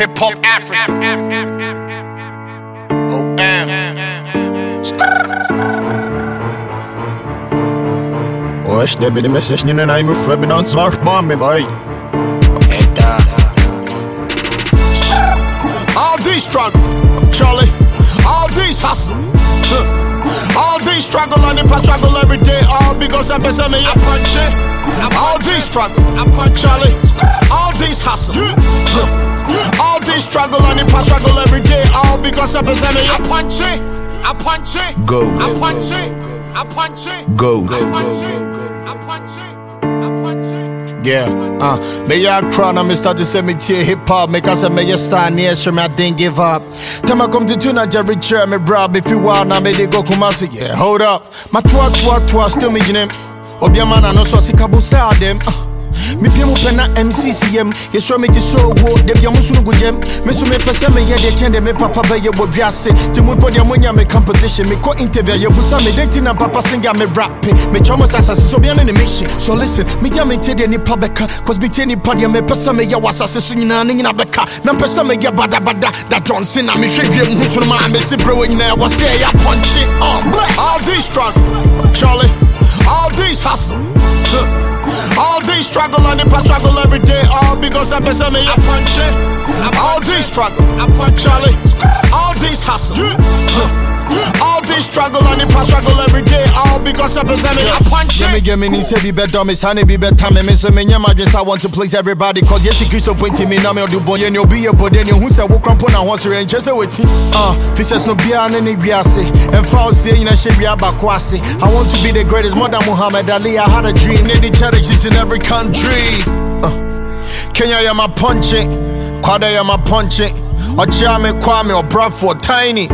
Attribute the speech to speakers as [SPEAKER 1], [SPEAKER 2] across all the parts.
[SPEAKER 1] Hip Hop Africa. Oh, damn.
[SPEAKER 2] Weź nie będę myśleć, nie najmów, weby non smash bomby, boy.
[SPEAKER 1] All these struggle, Charlie. All these hustle. All these struggle and if I struggle every day, all because I'm me I. All these struggle, I Charlie. All because me I punch it. I punch it.
[SPEAKER 3] Go.
[SPEAKER 1] I punch it. I punch it.
[SPEAKER 3] Go.
[SPEAKER 1] I punch it. I punch it. I punch it.
[SPEAKER 2] Yeah, uh, me ya crown me start to say me tear hip hop. Make us me ya stand near, sure me I didn't give up. Time I come to tuna Jerry chair me brab if you want now me they go kumasi. Yeah, hold up, my twa twa twa still me jinem. Obi man I know so sick about style them. Uh. Mepia mu pɛ mccm yɛsrɛ megye sɛ owuo da bia mo so no gu gyam me so mepɛ sɛ meyɛ deɛ kyɛn de me papa bɛyɛ wɔ wiase nti mopɔ deɛ monya me competition. Mekɔ interview yɛbusa me. Nti na papa senga me rap mekyerɛ mo sɛ asase so bia ne ne mehye so listen megya mentie deɛ nipa bɛka cause metie nipa deɛ mepɛ sɛ meyɛ wɔ asase so nyinaa ne nyina bɛka na mpɛ sɛ meyɛ badabada da johnson na mehwɛ wiem hu so no maa mɛsi berɛ wɔ nyinaa wɔ sɛ ɛyɛ apɔnkye
[SPEAKER 1] All these struggle, Charlie. All these hustle. Huh. All these struggle and if I struggle every day, all because I'm busy me. I punch it. All these struggle, I punch Charlie. All these hustle. All these struggle and if I struggle every day, because me. I punch
[SPEAKER 2] Yeah, me
[SPEAKER 1] it.
[SPEAKER 2] get me ni say be better, me honey be better, me me say me nyama just I want to please everybody cause yes Christo point me na me do bon yen you be your body and who say wo crampo na ho sere and just wait. Uh, fishes no bia na ni wiase and foul say you know she be abakwase. I want to be the greatest more than Muhammad Ali. I had a dream, any charities in every country. Uh, Kenya ya my punching, Kwada ya my punching. Ochia me Kwame or Bradford Tiny.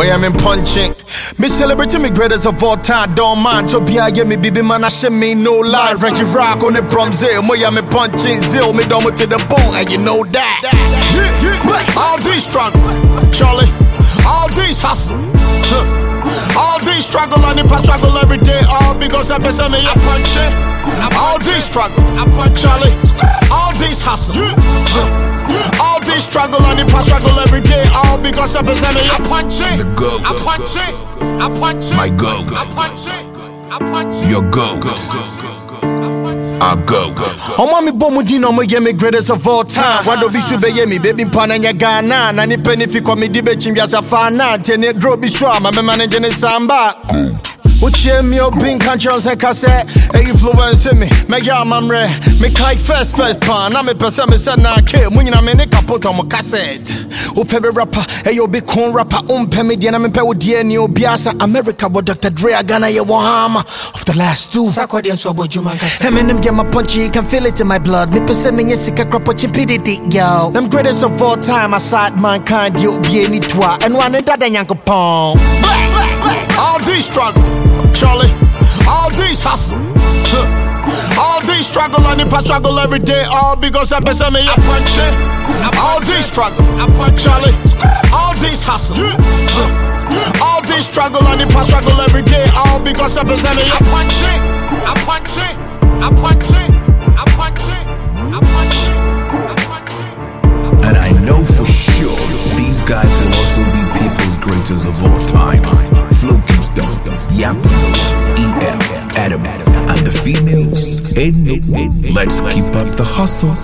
[SPEAKER 2] Where I'm in punching. Me celebrating me greatest of all time, don't mind. To be I get me baby man, I should me no lie. Reggie Rock on the prom zero. Where I'm in punching zero. Me done to the bone, and you know that.
[SPEAKER 1] Yeah, yeah. All these struggle, Charlie. All these hustle. All these struggle and if I struggle every day, all because I'm me. I punch it. All these struggle, I punch Charlie. All because I'm busy. I punch it.
[SPEAKER 3] Go,
[SPEAKER 1] I
[SPEAKER 3] go,
[SPEAKER 1] punch
[SPEAKER 3] go,
[SPEAKER 1] it. I punch it.
[SPEAKER 3] My go.
[SPEAKER 1] I punch it. I punch it.
[SPEAKER 3] Your go.
[SPEAKER 1] I punch it.
[SPEAKER 3] I go.
[SPEAKER 2] Ọmọ mi bọ́ mu dín náà mo yẹ mi greatest of all time. Wọ́n dọ̀ bí sùn bẹ́ yẹ mi bẹ́bí mpa náà yẹ Ghana. Na ní pẹ́ ní fi kọ́ mi di bẹ́ kyi wiasa fa náà. Tiẹ̀ ní dúró bí sùn àmà mẹ́ma ní jẹ́ ní sàmbà. Wotie mi obi nka nkyerɛ sɛ ka sɛ ɛyi influence me mɛyɛ amammerɛ mekae first first paa na mepɛ sɛ me sɛ naake mu nyina me ne kapotɔ mo cassette wopɛ bi rapa ɛyɛ obi kon rapa wompɛ me deɛ na mepɛ wo deɛ ne obiaa sa america wɔ dr. Dre a ghana yɛwɔ Hammer of the last two. Sarkodie nso abɔ adwuma nkasa. Ɛmenem deɛ mapunchy you can feel it in my blood. Mepɛ sɛ menyɛ sika krapɔkye pididi yo I'm greatest of all time aside mankind deɛ obie ni toa. Ɛno ane dada nyankopɔn.
[SPEAKER 1] All these struggle, Charlie. Struggle and if I struggle every day, all because I'm busy me. I punch it. All these struggle, I punch Charlie. All these hustle. All these struggle and if I struggle every day, all because I'm busy me. I punch it. I punch it. I punch it. I punch it. I punch it. I punch it.
[SPEAKER 3] And I know for sure these guys will also be people's greatest of all time. Flow keeps them. Yap, EM, Adam, and the females. Ain't no. Let's keep up the hustle.